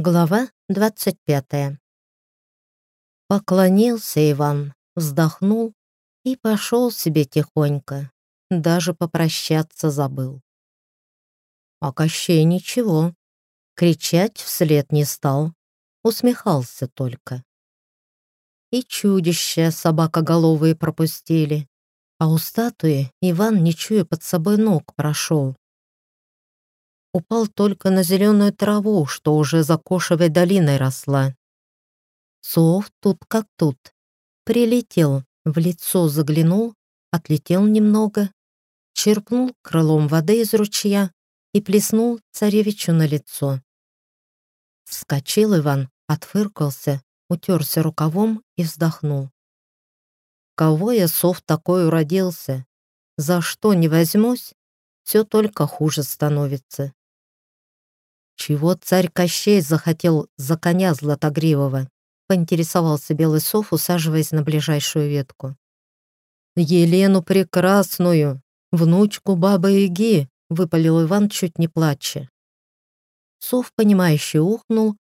Глава двадцать пятая. Поклонился Иван, вздохнул и пошел себе тихонько. Даже попрощаться забыл. А Кощей ничего. Кричать вслед не стал. Усмехался только. И чудища собакоголовые пропустили. А у статуи Иван, не чуя под собой ног, прошел упал только на зеленую траву, что уже за Кошевой долиной росла. Сов тут как тут. Прилетел, в лицо заглянул, отлетел немного, черпнул крылом воды из ручья и плеснул царевичу на лицо. Вскочил Иван, отфыркался, утерся рукавом и вздохнул. Кого я, сов, такой уродился? За что не возьмусь, все только хуже становится. «Чего царь Кощей захотел за коня Златогривого?» — поинтересовался Белый Сов, усаживаясь на ближайшую ветку. «Елену Прекрасную, внучку Бабы-Яги!» — выпалил Иван, чуть не плача. Сов, понимающе ухнул,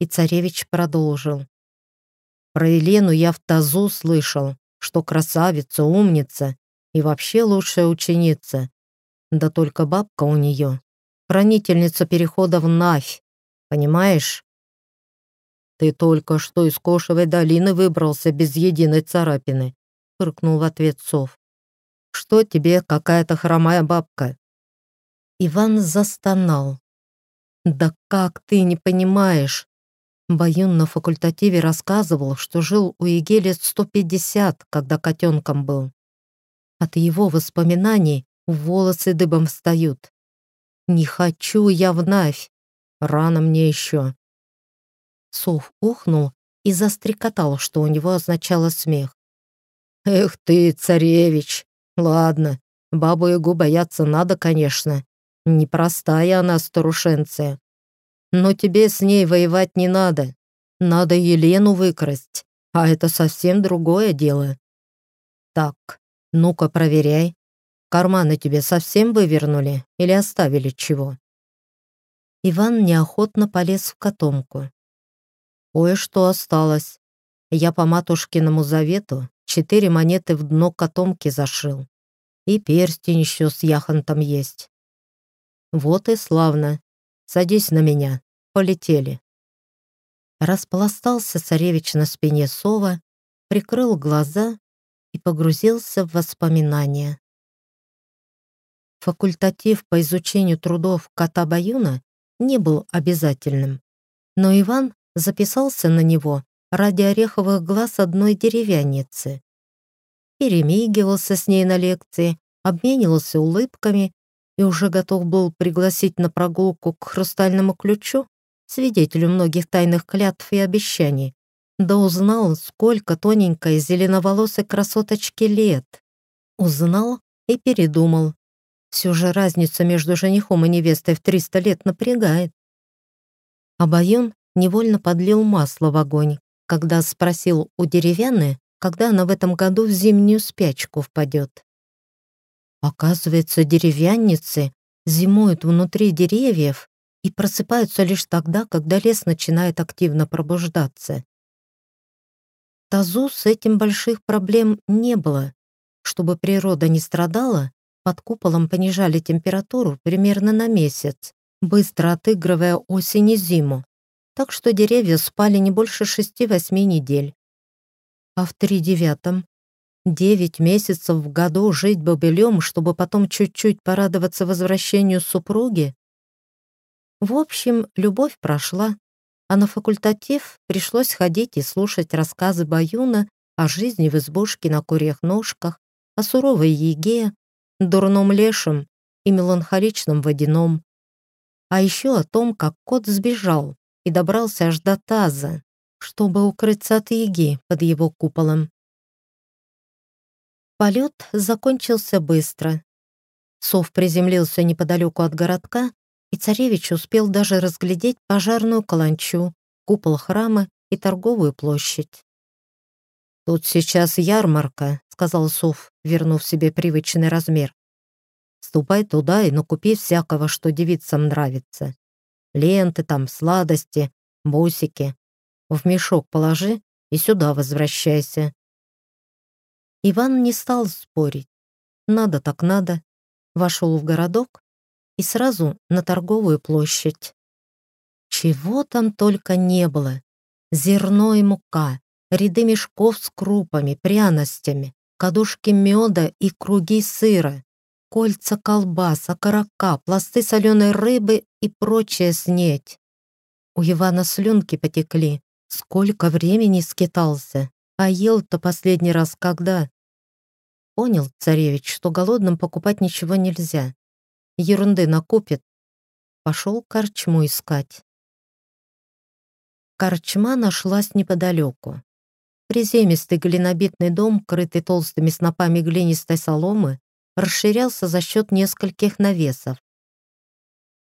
и царевич продолжил. «Про Елену я в тазу слышал, что красавица, умница и вообще лучшая ученица. Да только бабка у нее хранительница перехода в Навь. Понимаешь? Ты только что из Кошевой долины выбрался без единой царапины, фыркнул в ответ Сов. Что тебе какая-то хромая бабка? Иван застонал. Да как ты не понимаешь? Баюн на факультативе рассказывал, что жил у Еге лет 150, когда котенком был. От его воспоминаний волосы дыбом встают. Не хочу я в Навь. Рано мне еще. Сов ухнул и застрекотал, что у него означало смех. «Эх ты, царевич! Ладно, бабу-ягу бояться надо, конечно. Непростая она старушенция. Но тебе с ней воевать не надо. Надо Елену выкрасть, а это совсем другое дело. Так, ну-ка проверяй, Карманы тебе совсем вывернули или оставили чего?» Иван неохотно полез в котомку. «Кое-что осталось. Я по матушкиному завету четыре монеты в дно котомки зашил. И перстень еще с яхонтом есть. Вот и славно. Садись на меня. Полетели». Распластался царевич на спине сова, прикрыл глаза и погрузился в воспоминания. Факультатив по изучению трудов кота Баюна не был обязательным, но Иван записался на него ради ореховых глаз одной деревянницы. Перемигивался с ней на лекции, обменивался улыбками и уже готов был пригласить на прогулку к хрустальному ключу, свидетелю многих тайных клятв и обещаний, да узнал, сколько тоненькой зеленоволосой красоточки лет. Узнал и передумал, все же разница между женихом и невестой в 300 лет напрягает. А невольно подлил масло в огонь, когда спросил у деревянны, когда она в этом году в зимнюю спячку впадет. Оказывается, деревянницы зимуют внутри деревьев и просыпаются лишь тогда, когда лес начинает активно пробуждаться. Тазу с этим больших проблем не было. Чтобы природа не страдала, под куполом понижали температуру примерно на месяц, быстро отыгрывая осень и зиму, так что деревья спали не больше шести-восьми недель. А в тридевятом девять месяцев в году жить бобылем, чтобы потом чуть-чуть порадоваться возвращению супруги? В общем, любовь прошла, а на факультатив пришлось ходить и слушать рассказы Баюна о жизни в избушке на курьих ножках, о суровой еге, дурном лешем и меланхоличном водяном. А еще о том, как кот сбежал и добрался аж до таза, чтобы укрыться от яги под его куполом. Полет закончился быстро. Сов приземлился неподалеку от городка, и царевич успел даже разглядеть пожарную каланчу, купол храма и торговую площадь. «Тут сейчас ярмарка», — сказал Сов, вернув себе привычный размер. «Ступай туда и накупи всякого, что девицам нравится. Ленты там, сладости, бусики. В мешок положи и сюда возвращайся». Иван не стал спорить. Надо так надо. Вошел в городок и сразу на торговую площадь. Чего там только не было. Зерно и мука, ряды мешков с крупами, пряностями, кадушки меда и круги сыра, кольца колбас, окорока, пласты соленой рыбы и прочая снеть. У Ивана слюнки потекли. Сколько времени скитался, а ел-то последний раз когда? Понял царевич, что голодным покупать ничего нельзя. Ерунды накупит. Пошел корчму искать. Корчма нашлась неподалеку. Приземистый глинобитный дом, крытый толстыми снопами глинистой соломы, расширялся за счет нескольких навесов.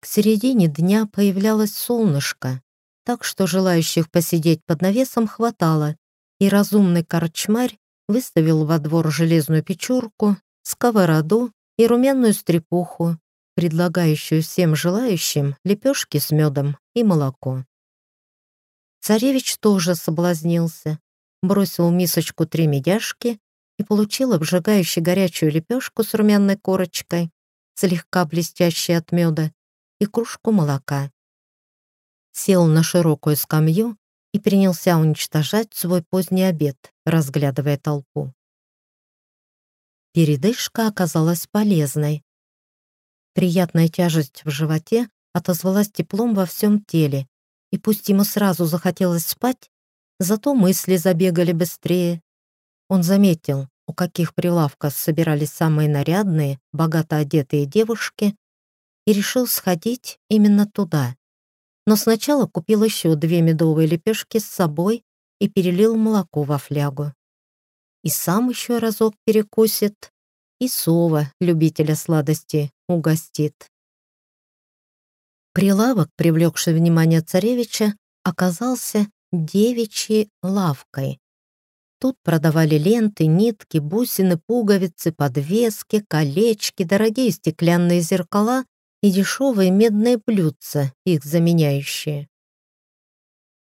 К середине дня появлялось солнышко, так что желающих посидеть под навесом хватало, и разумный корчмарь выставил во двор железную печурку, сковороду и румяную стрепуху, предлагающую всем желающим лепешки с медом и молоко. Царевич тоже соблазнился, бросил мисочку три медяшки и получил обжигающую горячую лепешку с румяной корочкой, слегка блестящей от меда, и кружку молока. Сел на широкую скамью и принялся уничтожать свой поздний обед, разглядывая толпу. Передышка оказалась полезной. Приятная тяжесть в животе отозвалась теплом во всем теле, и пусть ему сразу захотелось спать, зато мысли забегали быстрее. Он заметил, у каких прилавков собирались самые нарядные, богато одетые девушки, и решил сходить именно туда. Но сначала купил еще две медовые лепешки с собой и перелил молоко во флягу. И сам еще разок перекусит, и сова, любителя сладости, угостит. Прилавок, привлекший внимание царевича, оказался девичьей лавкой. Тут продавали ленты, нитки, бусины, пуговицы, подвески, колечки, дорогие стеклянные зеркала и дешевые медные блюдца, их заменяющие.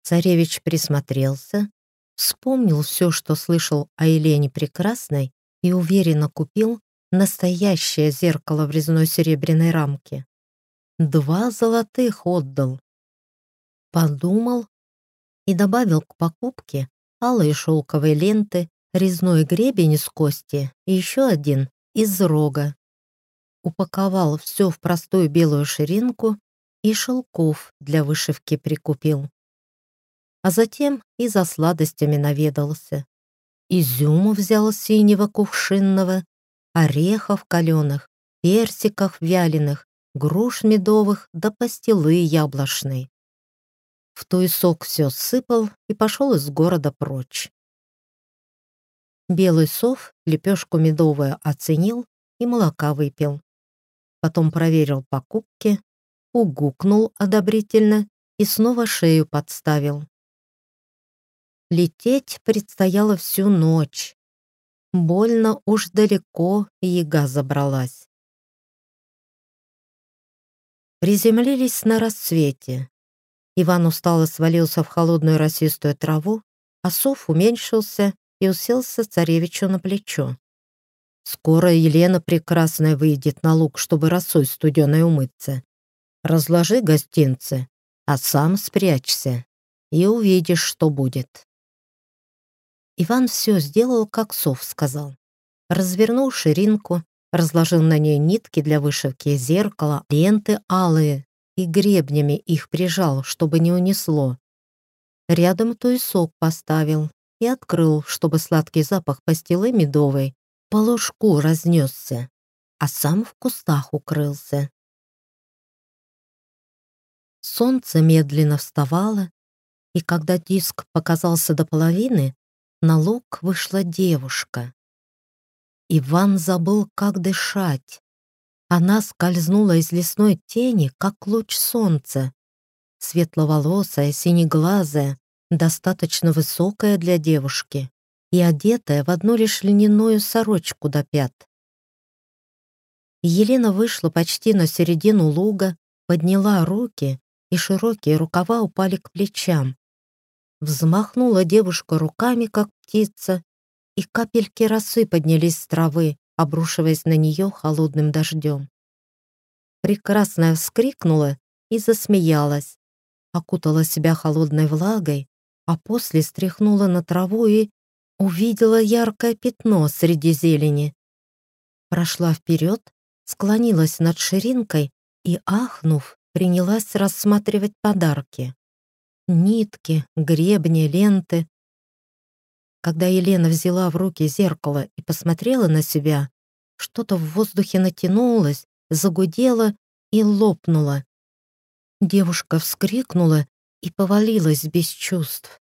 Царевич присмотрелся, вспомнил все, что слышал о Елене Прекрасной и уверенно купил настоящее зеркало в резной серебряной рамке. Два золотых отдал. Подумал и добавил к покупке алые шелковые ленты, резной гребень из кости и еще один из рога. Упаковал все в простую белую ширинку и шелков для вышивки прикупил. А затем и за сладостями наведался. Изюму взял синего кувшинного, орехов каленых, персиков вяленых, груш медовых да пастилы яблочной. В той сок все сыпал и пошел из города прочь. Белый сов лепешку медовую оценил и молока выпил. Потом проверил покупки, угукнул одобрительно и снова шею подставил. Лететь предстояло всю ночь. Больно уж далеко яга забралась. Приземлились на рассвете. Иван устало свалился в холодную росистую траву, а сов уменьшился и уселся царевичу на плечо. «Скоро Елена Прекрасная выйдет на луг, чтобы росой студеной умыться. Разложи гостинцы, а сам спрячься, и увидишь, что будет». Иван все сделал, как сов сказал. Развернул ширинку, разложил на ней нитки для вышивки, зеркало, ленты алые и гребнями их прижал, чтобы не унесло. Рядом туесок поставил и открыл, чтобы сладкий запах пастилы медовой по ложку разнесся, а сам в кустах укрылся. Солнце медленно вставало, и когда диск показался до половины, на луг вышла девушка. Иван забыл, как дышать. Она скользнула из лесной тени, как луч солнца. Светловолосая, синеглазая, достаточно высокая для девушки и одетая в одну лишь льняную сорочку до пят. Елена вышла почти на середину луга, подняла руки и широкие рукава упали к плечам. Взмахнула девушка руками, как птица, и капельки росы поднялись с травы, обрушиваясь на нее холодным дождем. Прекрасная вскрикнула и засмеялась, окутала себя холодной влагой, а после стряхнула на траву и увидела яркое пятно среди зелени. Прошла вперед, склонилась над ширинкой и, ахнув, принялась рассматривать подарки. Нитки, гребни, ленты. Когда Елена взяла в руки зеркало и посмотрела на себя, что-то в воздухе натянулось, загудело и лопнуло. Девушка вскрикнула и повалилась без чувств.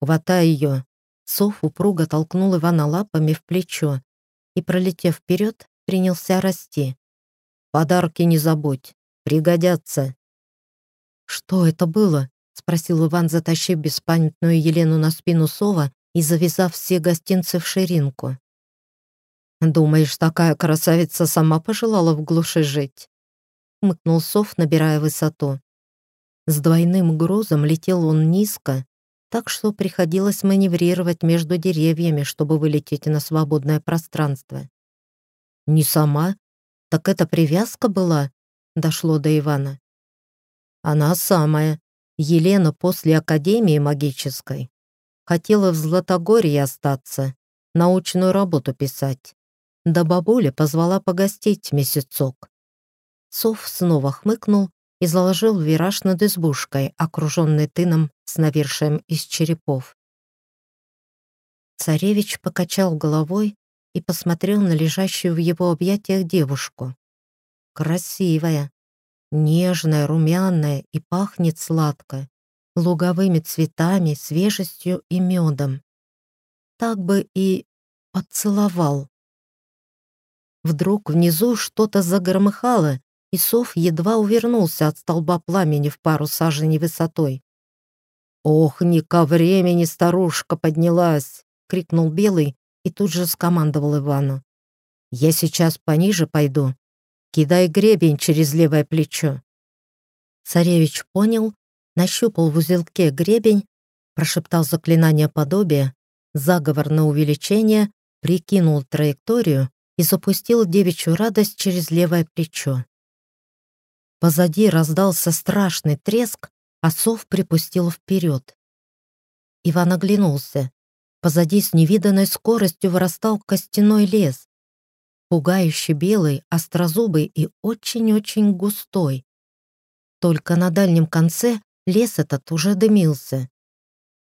«Хватай ее!» Сов упруго толкнул Ивана лапами в плечо и, пролетев вперед, принялся расти. «Подарки не забудь, пригодятся». «Что это было?» — спросил Иван, затащив беспамятную Елену на спину сова и завязав все гостинцы в ширинку. «Думаешь, такая красавица сама пожелала в глуши жить?» — мыкнул сов, набирая высоту. С двойным грузом летел он низко, так что приходилось маневрировать между деревьями, чтобы вылететь на свободное пространство. «Не сама? Так это привязка была?» — дошло до Ивана. «Она самая. Елена после Академии магической. Хотела в Златогорье остаться, научную работу писать. Да бабуля позвала погостить месяцок. Сов снова хмыкнул и заложил вираж над избушкой, окруженной тыном с навершием из черепов. Царевич покачал головой и посмотрел на лежащую в его объятиях девушку. Красивая, нежная, румяная и пахнет сладко, луговыми цветами, свежестью и медом. Так бы и поцеловал. Вдруг внизу что-то загромыхало, и сов едва увернулся от столба пламени в пару саженей высотой. «Ох, не ко времени старушка поднялась!» — крикнул Белый и тут же скомандовал Ивану. «Я сейчас пониже пойду. Кидай гребень через левое плечо». Царевич понял, нащупал в узелке гребень, прошептал заклинание подобия, заговор на увеличение, прикинул траекторию и запустил девичью радость через левое плечо. Позади раздался страшный треск, а сов припустил вперед. Иван оглянулся. Позади с невиданной скоростью вырастал костяной лес. Пугающий белый, острозубый и очень-очень густой. Только на дальнем конце лес этот уже дымился.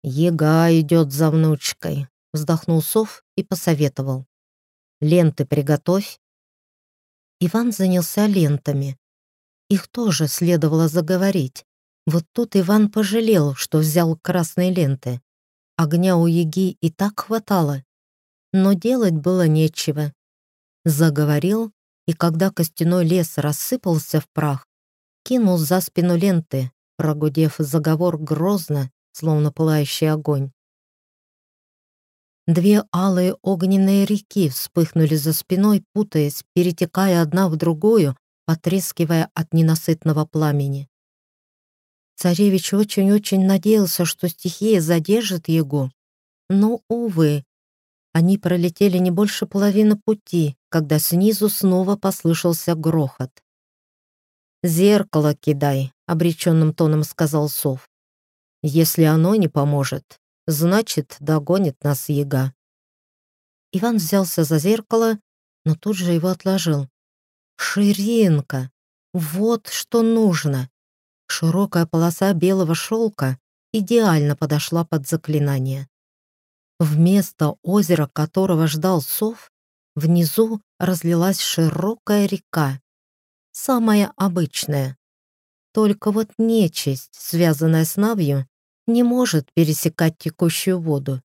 «Ега идет за внучкой», — вздохнул сов и посоветовал. «Ленты приготовь». Иван занялся лентами. Их тоже следовало заговорить. Вот тут Иван пожалел, что взял красные ленты. Огня у Яги и так хватало. Но делать было нечего. Заговорил, и когда костяной лес рассыпался в прах, кинул за спину ленты, прогудев заговор грозно, словно пылающий огонь. Две алые огненные реки вспыхнули за спиной, путаясь, перетекая одна в другую, потрескивая от ненасытного пламени. Царевич очень-очень надеялся, что стихия задержит его, но, увы, они пролетели не больше половины пути, когда снизу снова послышался грохот. «Зеркало кидай», — обреченным тоном сказал сов. «Если оно не поможет, значит, догонит нас яга». Иван взялся за зеркало, но тут же его отложил. Ширинка. Вот что нужно. Широкая полоса белого шелка идеально подошла под заклинание. Вместо озера, которого ждал сов, внизу разлилась широкая река. Самая обычная. Только вот нечисть, связанная с Навью, не может пересекать текущую воду.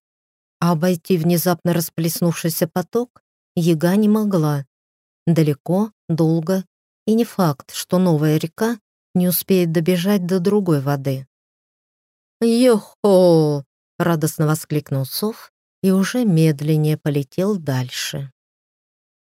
А обойти внезапно расплеснувшийся поток яга не могла. Далеко, долго, и не факт, что новая река не успеет добежать до другой воды. «Йо-хо!» — радостно воскликнул сов и уже медленнее полетел дальше.